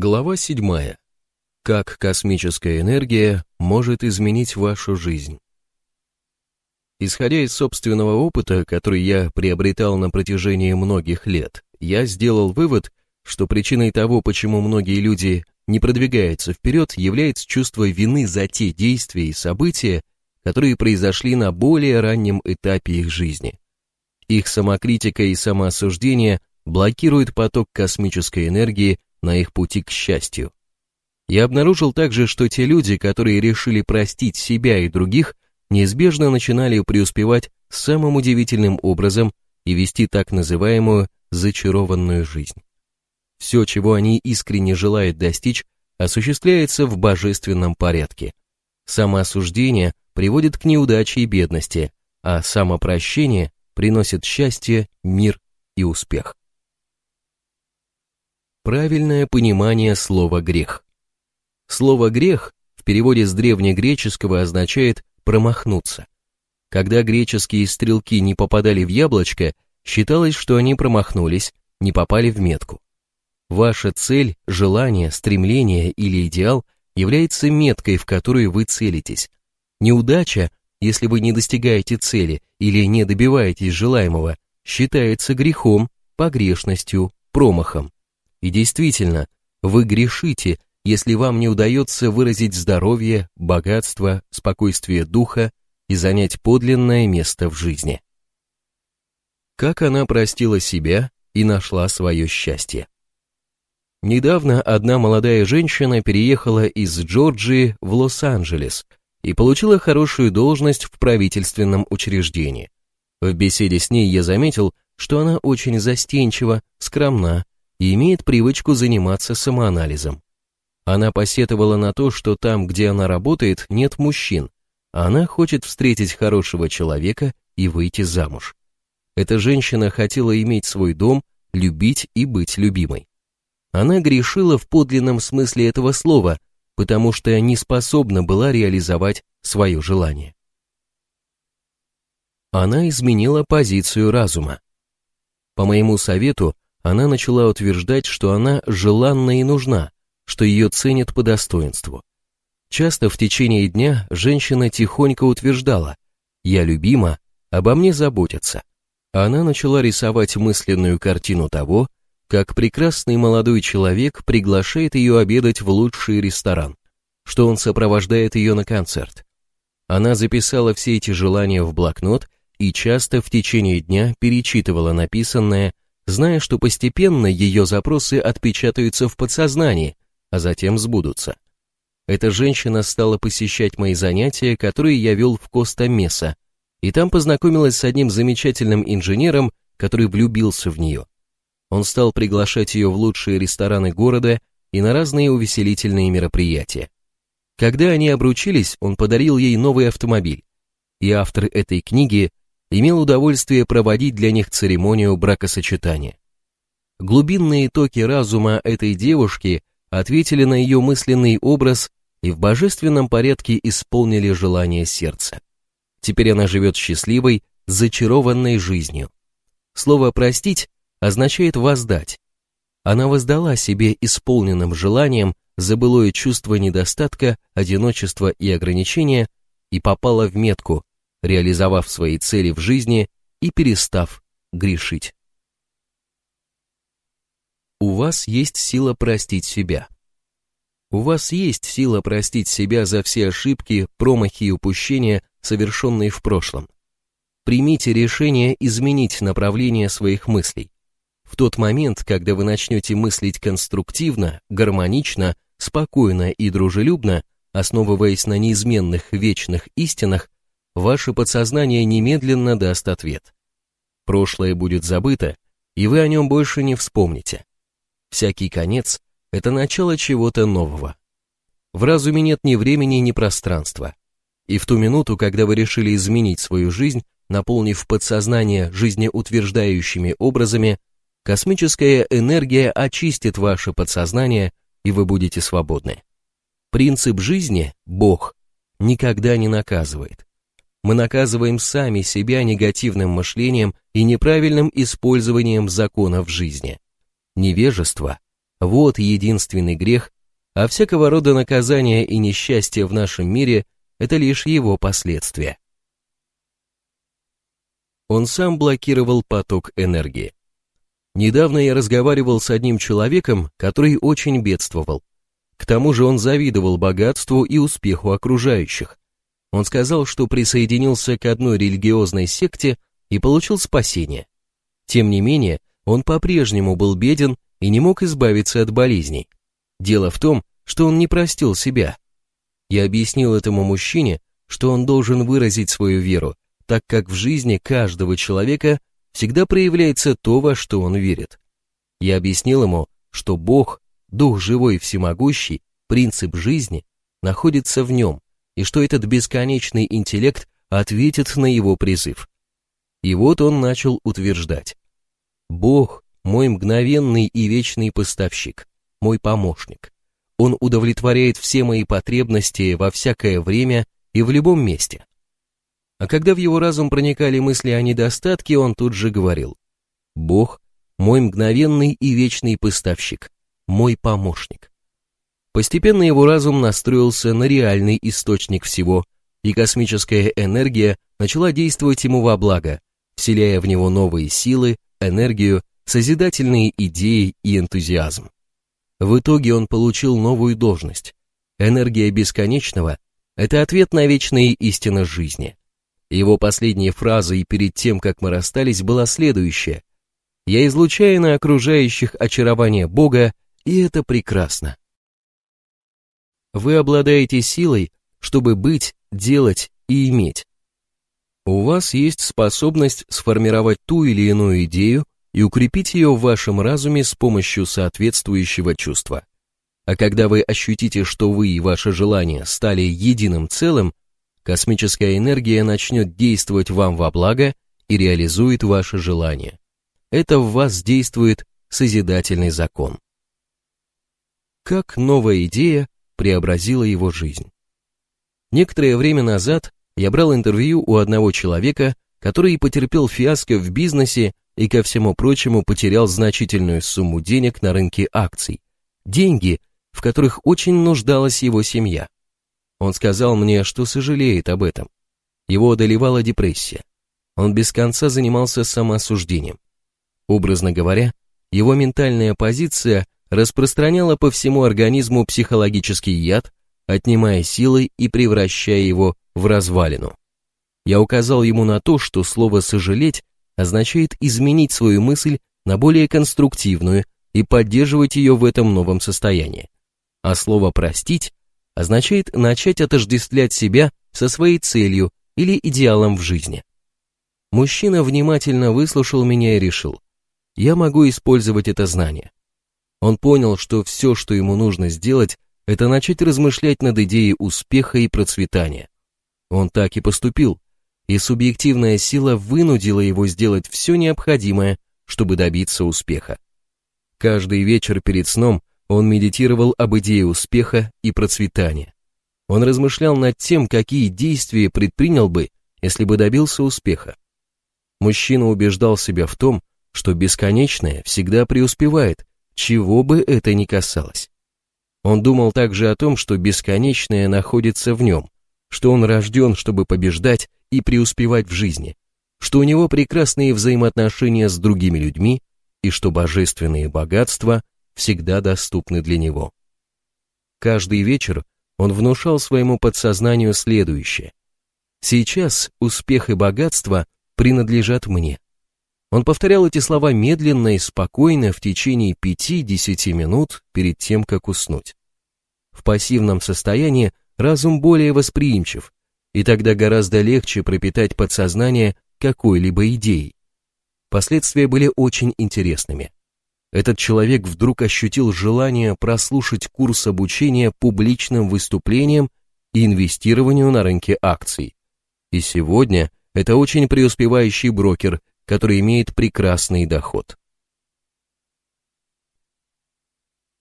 Глава 7. Как космическая энергия может изменить вашу жизнь? Исходя из собственного опыта, который я приобретал на протяжении многих лет, я сделал вывод, что причиной того, почему многие люди не продвигаются вперед, является чувство вины за те действия и события, которые произошли на более раннем этапе их жизни. Их самокритика и самоосуждение блокируют поток космической энергии на их пути к счастью. Я обнаружил также, что те люди, которые решили простить себя и других, неизбежно начинали преуспевать самым удивительным образом и вести так называемую зачарованную жизнь. Все, чего они искренне желают достичь, осуществляется в божественном порядке. Самоосуждение приводит к неудаче и бедности, а самопрощение приносит счастье, мир и успех. Правильное понимание слова «грех». Слово «грех» в переводе с древнегреческого означает «промахнуться». Когда греческие стрелки не попадали в яблочко, считалось, что они промахнулись, не попали в метку. Ваша цель, желание, стремление или идеал является меткой, в которую вы целитесь. Неудача, если вы не достигаете цели или не добиваетесь желаемого, считается грехом, погрешностью, промахом. И действительно, вы грешите, если вам не удается выразить здоровье, богатство, спокойствие духа и занять подлинное место в жизни. Как она простила себя и нашла свое счастье. Недавно одна молодая женщина переехала из Джорджии в Лос-Анджелес и получила хорошую должность в правительственном учреждении. В беседе с ней я заметил, что она очень застенчива, скромна и имеет привычку заниматься самоанализом. Она посетовала на то, что там, где она работает, нет мужчин, а она хочет встретить хорошего человека и выйти замуж. Эта женщина хотела иметь свой дом, любить и быть любимой. Она грешила в подлинном смысле этого слова, потому что не способна была реализовать свое желание. Она изменила позицию разума. По моему совету, она начала утверждать, что она желанна и нужна, что ее ценят по достоинству. Часто в течение дня женщина тихонько утверждала «Я любима, обо мне заботятся». Она начала рисовать мысленную картину того, как прекрасный молодой человек приглашает ее обедать в лучший ресторан, что он сопровождает ее на концерт. Она записала все эти желания в блокнот и часто в течение дня перечитывала написанное зная, что постепенно ее запросы отпечатаются в подсознании, а затем сбудутся. Эта женщина стала посещать мои занятия, которые я вел в Коста-Меса, и там познакомилась с одним замечательным инженером, который влюбился в нее. Он стал приглашать ее в лучшие рестораны города и на разные увеселительные мероприятия. Когда они обручились, он подарил ей новый автомобиль, и автор этой книги имел удовольствие проводить для них церемонию бракосочетания. Глубинные токи разума этой девушки ответили на ее мысленный образ и в божественном порядке исполнили желание сердца. Теперь она живет счастливой, зачарованной жизнью. Слово «простить» означает «воздать». Она воздала себе исполненным желанием за былое чувство недостатка, одиночества и ограничения и попала в метку, реализовав свои цели в жизни и перестав грешить. У вас есть сила простить себя. У вас есть сила простить себя за все ошибки, промахи и упущения, совершенные в прошлом. Примите решение изменить направление своих мыслей. В тот момент, когда вы начнете мыслить конструктивно, гармонично, спокойно и дружелюбно, основываясь на неизменных вечных истинах, ваше подсознание немедленно даст ответ. Прошлое будет забыто, и вы о нем больше не вспомните. Всякий конец – это начало чего-то нового. В разуме нет ни времени, ни пространства. И в ту минуту, когда вы решили изменить свою жизнь, наполнив подсознание жизнеутверждающими образами, космическая энергия очистит ваше подсознание, и вы будете свободны. Принцип жизни, Бог, никогда не наказывает мы наказываем сами себя негативным мышлением и неправильным использованием законов жизни. Невежество Вот единственный грех, а всякого рода наказания и несчастья в нашем мире – это лишь его последствия. Он сам блокировал поток энергии. Недавно я разговаривал с одним человеком, который очень бедствовал. К тому же он завидовал богатству и успеху окружающих. Он сказал, что присоединился к одной религиозной секте и получил спасение. Тем не менее, он по-прежнему был беден и не мог избавиться от болезней. Дело в том, что он не простил себя. Я объяснил этому мужчине, что он должен выразить свою веру, так как в жизни каждого человека всегда проявляется то, во что он верит. Я объяснил ему, что Бог, Дух живой всемогущий, принцип жизни, находится в нем, и что этот бесконечный интеллект ответит на его призыв. И вот он начал утверждать. Бог – мой мгновенный и вечный поставщик, мой помощник. Он удовлетворяет все мои потребности во всякое время и в любом месте. А когда в его разум проникали мысли о недостатке, он тут же говорил. Бог – мой мгновенный и вечный поставщик, мой помощник. Постепенно его разум настроился на реальный источник всего, и космическая энергия начала действовать ему во благо, вселяя в него новые силы, энергию, созидательные идеи и энтузиазм. В итоге он получил новую должность. Энергия бесконечного – это ответ на вечные истины жизни. Его последней фразой перед тем, как мы расстались, была следующая. «Я излучаю на окружающих очарование Бога, и это прекрасно». Вы обладаете силой, чтобы быть, делать и иметь. У вас есть способность сформировать ту или иную идею и укрепить ее в вашем разуме с помощью соответствующего чувства. А когда вы ощутите, что вы и ваше желание стали единым целым, космическая энергия начнет действовать вам во благо и реализует ваше желание. Это в вас действует созидательный закон. Как новая идея преобразила его жизнь? Некоторое время назад я брал интервью у одного человека, который потерпел фиаско в бизнесе и, ко всему прочему, потерял значительную сумму денег на рынке акций. Деньги, в которых очень нуждалась его семья. Он сказал мне, что сожалеет об этом. Его одолевала депрессия. Он без конца занимался самоосуждением. Образно говоря, его ментальная позиция распространяла по всему организму психологический яд, отнимая силы и превращая его в развалину. Я указал ему на то, что слово «сожалеть» означает изменить свою мысль на более конструктивную и поддерживать ее в этом новом состоянии. А слово «простить» означает начать отождествлять себя со своей целью или идеалом в жизни. Мужчина внимательно выслушал меня и решил, я могу использовать это знание. Он понял, что все, что ему нужно сделать, это начать размышлять над идеей успеха и процветания. Он так и поступил, и субъективная сила вынудила его сделать все необходимое, чтобы добиться успеха. Каждый вечер перед сном он медитировал об идее успеха и процветания. Он размышлял над тем, какие действия предпринял бы, если бы добился успеха. Мужчина убеждал себя в том, что бесконечное всегда преуспевает, чего бы это ни касалось. Он думал также о том, что бесконечное находится в нем, что он рожден, чтобы побеждать и преуспевать в жизни, что у него прекрасные взаимоотношения с другими людьми и что божественные богатства всегда доступны для него. Каждый вечер он внушал своему подсознанию следующее. Сейчас успех и богатство принадлежат мне. Он повторял эти слова медленно и спокойно в течение 5-10 минут перед тем, как уснуть. В пассивном состоянии разум более восприимчив, и тогда гораздо легче пропитать подсознание какой-либо идеей. Последствия были очень интересными. Этот человек вдруг ощутил желание прослушать курс обучения публичным выступлениям и инвестированию на рынке акций. И сегодня это очень преуспевающий брокер, который имеет прекрасный доход.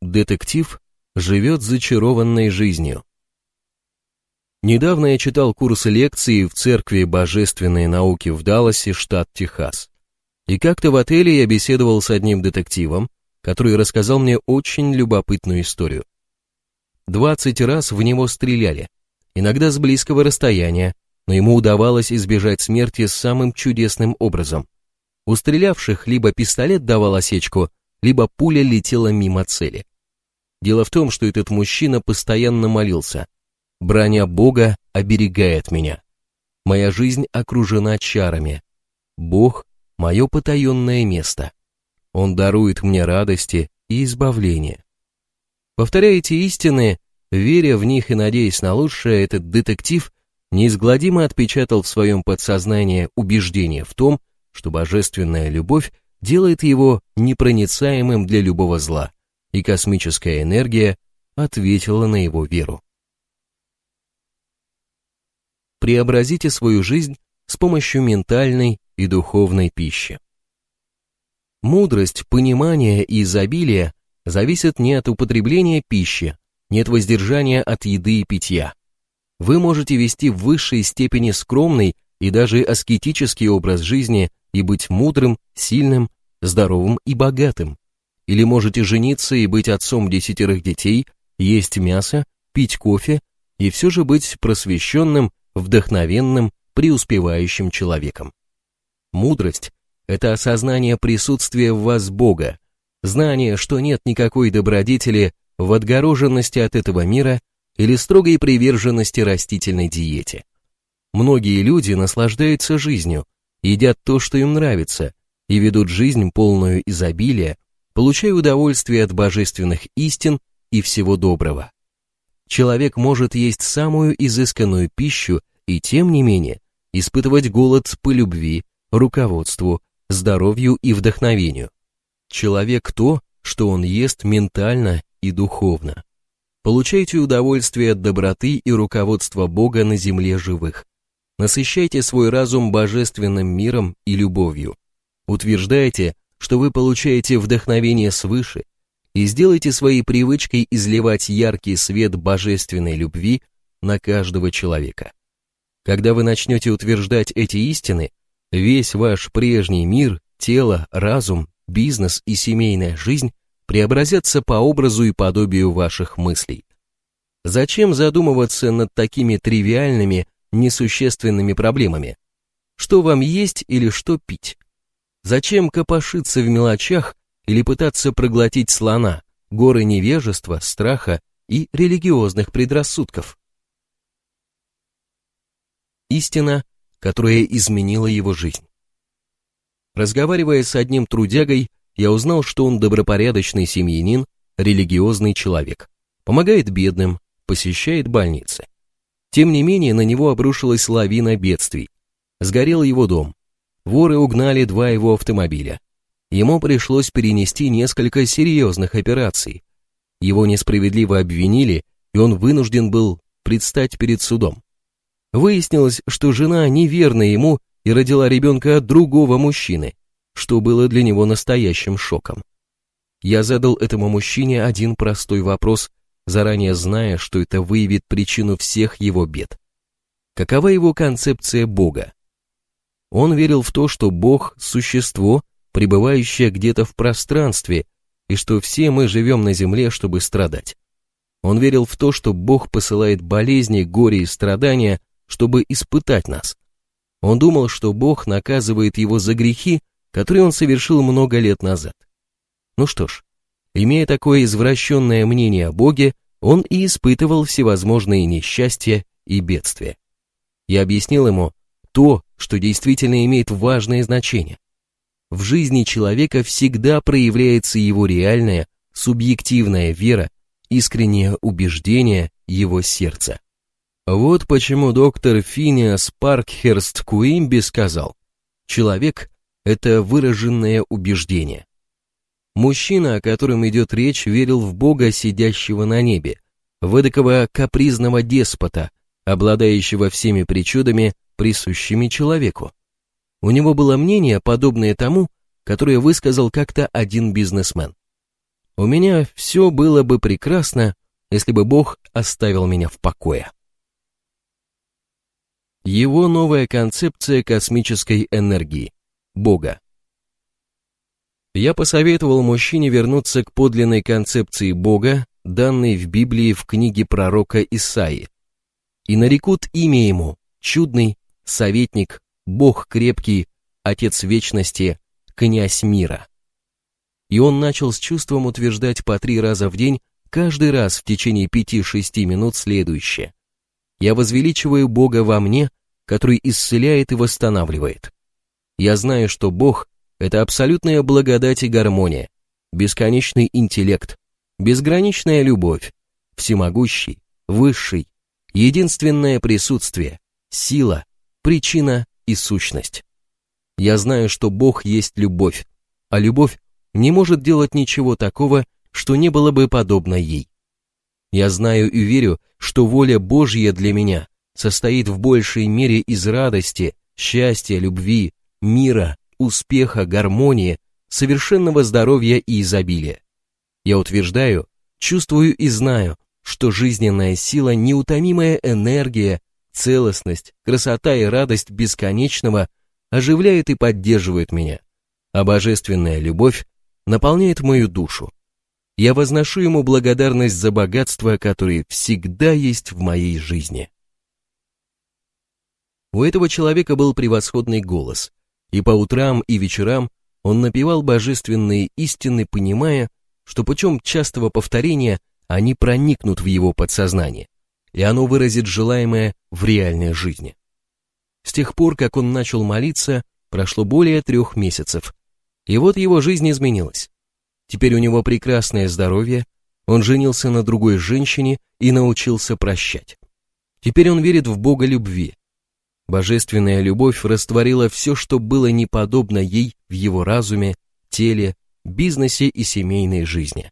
Детектив живет зачарованной жизнью. Недавно я читал курс лекций в Церкви Божественной Науки в Далласе, штат Техас. И как-то в отеле я беседовал с одним детективом, который рассказал мне очень любопытную историю. 20 раз в него стреляли, иногда с близкого расстояния, но ему удавалось избежать смерти самым чудесным образом. У стрелявших либо пистолет давал осечку, либо пуля летела мимо цели. Дело в том, что этот мужчина постоянно молился. «Броня Бога оберегает меня. Моя жизнь окружена чарами. Бог — мое потаенное место. Он дарует мне радости и избавление». Повторяя эти истины, веря в них и надеясь на лучшее, этот детектив неизгладимо отпечатал в своем подсознании убеждение в том, что божественная любовь делает его непроницаемым для любого зла, и космическая энергия ответила на его веру. Преобразите свою жизнь с помощью ментальной и духовной пищи. Мудрость, понимание и изобилие зависят не от употребления пищи, не от воздержания от еды и питья. Вы можете вести в высшей степени скромный и даже аскетический образ жизни и быть мудрым, сильным, здоровым и богатым. Или можете жениться и быть отцом десятерых детей, есть мясо, пить кофе и все же быть просвещенным, вдохновенным, преуспевающим человеком. Мудрость – это осознание присутствия в вас Бога, знание, что нет никакой добродетели в отгороженности от этого мира или строгой приверженности растительной диете. Многие люди наслаждаются жизнью, едят то, что им нравится, и ведут жизнь полную изобилия, получая удовольствие от божественных истин и всего доброго. Человек может есть самую изысканную пищу и, тем не менее, испытывать голод по любви, руководству, здоровью и вдохновению. Человек то, что он ест ментально и духовно. Получайте удовольствие от доброты и руководства Бога на земле живых. Насыщайте свой разум божественным миром и любовью. Утверждайте, что вы получаете вдохновение свыше, и сделайте своей привычкой изливать яркий свет божественной любви на каждого человека. Когда вы начнете утверждать эти истины, весь ваш прежний мир, тело, разум, бизнес и семейная жизнь преобразятся по образу и подобию ваших мыслей. Зачем задумываться над такими тривиальными, несущественными проблемами? Что вам есть или что пить? Зачем копошиться в мелочах или пытаться проглотить слона, горы невежества, страха и религиозных предрассудков? Истина, которая изменила его жизнь. Разговаривая с одним трудягой, я узнал, что он добропорядочный семьянин, религиозный человек, помогает бедным, посещает больницы. Тем не менее, на него обрушилась лавина бедствий. Сгорел его дом. Воры угнали два его автомобиля. Ему пришлось перенести несколько серьезных операций. Его несправедливо обвинили, и он вынужден был предстать перед судом. Выяснилось, что жена неверна ему и родила ребенка от другого мужчины что было для него настоящим шоком. Я задал этому мужчине один простой вопрос, заранее зная, что это выявит причину всех его бед. Какова его концепция Бога? Он верил в то, что Бог – существо, пребывающее где-то в пространстве, и что все мы живем на земле, чтобы страдать. Он верил в то, что Бог посылает болезни, горе и страдания, чтобы испытать нас. Он думал, что Бог наказывает его за грехи, который он совершил много лет назад. Ну что ж, имея такое извращенное мнение о Боге, он и испытывал всевозможные несчастья и бедствия. Я объяснил ему то, что действительно имеет важное значение. В жизни человека всегда проявляется его реальная, субъективная вера, искреннее убеждение его сердца. Вот почему доктор Финиас Паркхерст Куимби сказал, человек это выраженное убеждение. Мужчина, о котором идет речь, верил в Бога, сидящего на небе, в эдакого капризного деспота, обладающего всеми причудами, присущими человеку. У него было мнение, подобное тому, которое высказал как-то один бизнесмен. У меня все было бы прекрасно, если бы Бог оставил меня в покое. Его новая концепция космической энергии. Бога. Я посоветовал мужчине вернуться к подлинной концепции Бога, данной в Библии в книге пророка Исаии. И нарекут имя ему, чудный, советник, Бог крепкий, Отец вечности, князь мира. И он начал с чувством утверждать по три раза в день, каждый раз в течение пяти-шести минут следующее. Я возвеличиваю Бога во мне, который исцеляет и восстанавливает. Я знаю, что Бог – это абсолютная благодать и гармония, бесконечный интеллект, безграничная любовь, всемогущий, высший, единственное присутствие, сила, причина и сущность. Я знаю, что Бог есть любовь, а любовь не может делать ничего такого, что не было бы подобно ей. Я знаю и верю, что воля Божья для меня состоит в большей мере из радости, счастья, любви, мира, успеха, гармонии, совершенного здоровья и изобилия. Я утверждаю, чувствую и знаю, что жизненная сила, неутомимая энергия, целостность, красота и радость бесконечного оживляет и поддерживает меня, а божественная любовь наполняет мою душу. Я возношу ему благодарность за богатство, которое всегда есть в моей жизни. У этого человека был превосходный голос, и по утрам и вечерам он напевал божественные истины, понимая, что путем частого повторения они проникнут в его подсознание, и оно выразит желаемое в реальной жизни. С тех пор, как он начал молиться, прошло более трех месяцев, и вот его жизнь изменилась. Теперь у него прекрасное здоровье, он женился на другой женщине и научился прощать. Теперь он верит в Бога любви. Божественная любовь растворила все, что было неподобно ей в его разуме, теле, бизнесе и семейной жизни.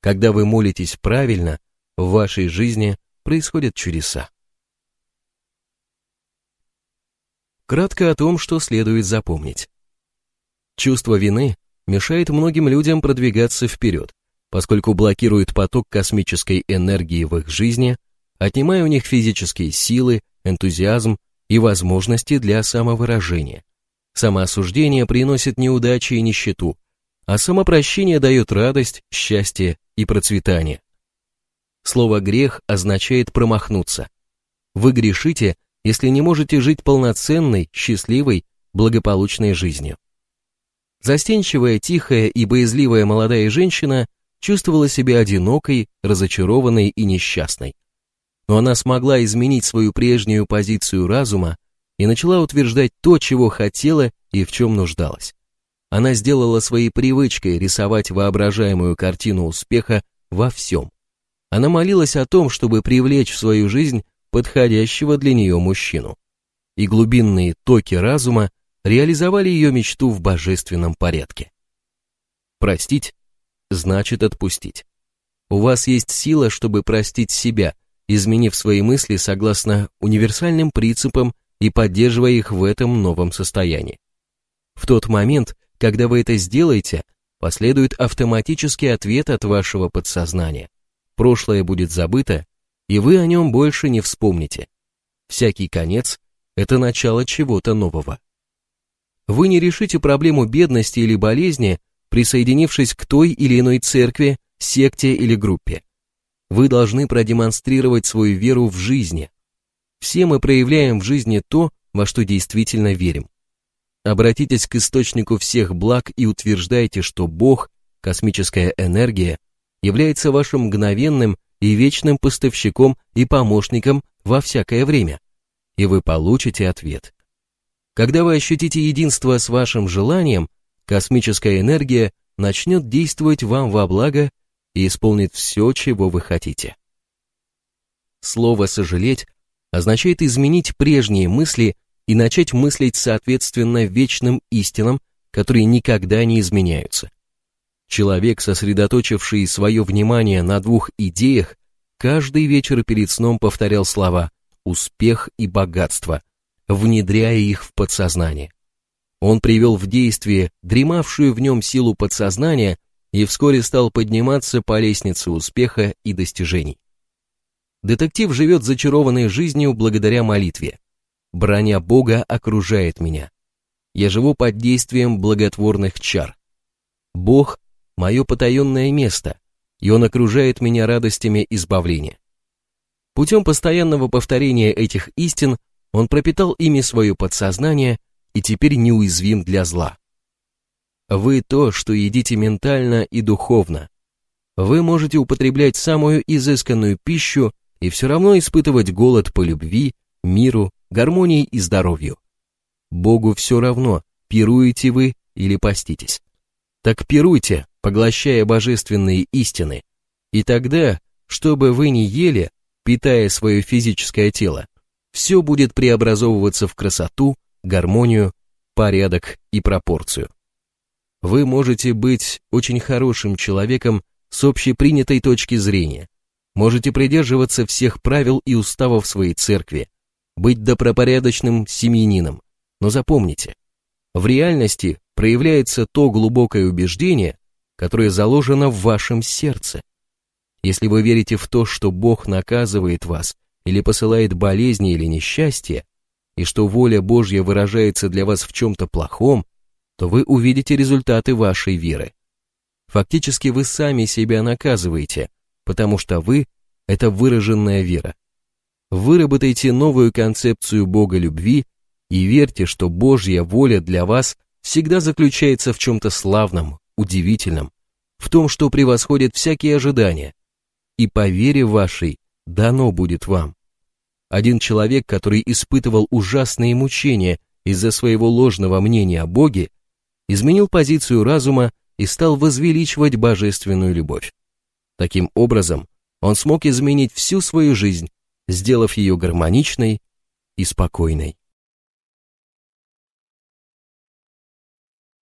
Когда вы молитесь правильно, в вашей жизни происходят чудеса. Кратко о том, что следует запомнить. Чувство вины мешает многим людям продвигаться вперед, поскольку блокирует поток космической энергии в их жизни, отнимая у них физические силы, энтузиазм и возможности для самовыражения. Самоосуждение приносит неудачи и нищету, а самопрощение дает радость, счастье и процветание. Слово «грех» означает промахнуться. Вы грешите, если не можете жить полноценной, счастливой, благополучной жизнью. Застенчивая, тихая и боязливая молодая женщина чувствовала себя одинокой, разочарованной и несчастной. Но она смогла изменить свою прежнюю позицию разума и начала утверждать то, чего хотела и в чем нуждалась. Она сделала своей привычкой рисовать воображаемую картину успеха во всем. Она молилась о том, чтобы привлечь в свою жизнь подходящего для нее мужчину. И глубинные токи разума реализовали ее мечту в божественном порядке. Простить значит отпустить. У вас есть сила, чтобы простить себя, изменив свои мысли согласно универсальным принципам и поддерживая их в этом новом состоянии. В тот момент, когда вы это сделаете, последует автоматический ответ от вашего подсознания. Прошлое будет забыто, и вы о нем больше не вспомните. Всякий конец – это начало чего-то нового. Вы не решите проблему бедности или болезни, присоединившись к той или иной церкви, секте или группе. Вы должны продемонстрировать свою веру в жизни. Все мы проявляем в жизни то, во что действительно верим. Обратитесь к источнику всех благ и утверждайте, что Бог, космическая энергия, является вашим мгновенным и вечным поставщиком и помощником во всякое время. И вы получите ответ. Когда вы ощутите единство с вашим желанием, космическая энергия начнет действовать вам во благо и исполнит все, чего вы хотите. Слово «сожалеть» означает изменить прежние мысли и начать мыслить соответственно вечным истинам, которые никогда не изменяются. Человек, сосредоточивший свое внимание на двух идеях, каждый вечер перед сном повторял слова «успех» и «богатство», внедряя их в подсознание. Он привел в действие дремавшую в нем силу подсознания и вскоре стал подниматься по лестнице успеха и достижений. Детектив живет зачарованной жизнью благодаря молитве. Броня Бога окружает меня. Я живу под действием благотворных чар. Бог – мое потаенное место, и Он окружает меня радостями избавления. Путем постоянного повторения этих истин Он пропитал ими свое подсознание и теперь неуязвим для зла. Вы то, что едите ментально и духовно. Вы можете употреблять самую изысканную пищу и все равно испытывать голод по любви, миру, гармонии и здоровью. Богу все равно, пируете вы или поститесь. Так пируйте, поглощая божественные истины, и тогда, что бы вы ни ели, питая свое физическое тело, все будет преобразовываться в красоту, гармонию, порядок и пропорцию. Вы можете быть очень хорошим человеком с общепринятой точки зрения, можете придерживаться всех правил и уставов своей церкви, быть добропорядочным семьянином, но запомните, в реальности проявляется то глубокое убеждение, которое заложено в вашем сердце. Если вы верите в то, что Бог наказывает вас или посылает болезни или несчастье, и что воля Божья выражается для вас в чем-то плохом, то вы увидите результаты вашей веры. Фактически вы сами себя наказываете, потому что вы – это выраженная вера. Выработайте новую концепцию Бога любви и верьте, что Божья воля для вас всегда заключается в чем-то славном, удивительном, в том, что превосходит всякие ожидания. И по вере вашей дано будет вам. Один человек, который испытывал ужасные мучения из-за своего ложного мнения о Боге, изменил позицию разума и стал возвеличивать божественную любовь. Таким образом, он смог изменить всю свою жизнь, сделав ее гармоничной и спокойной.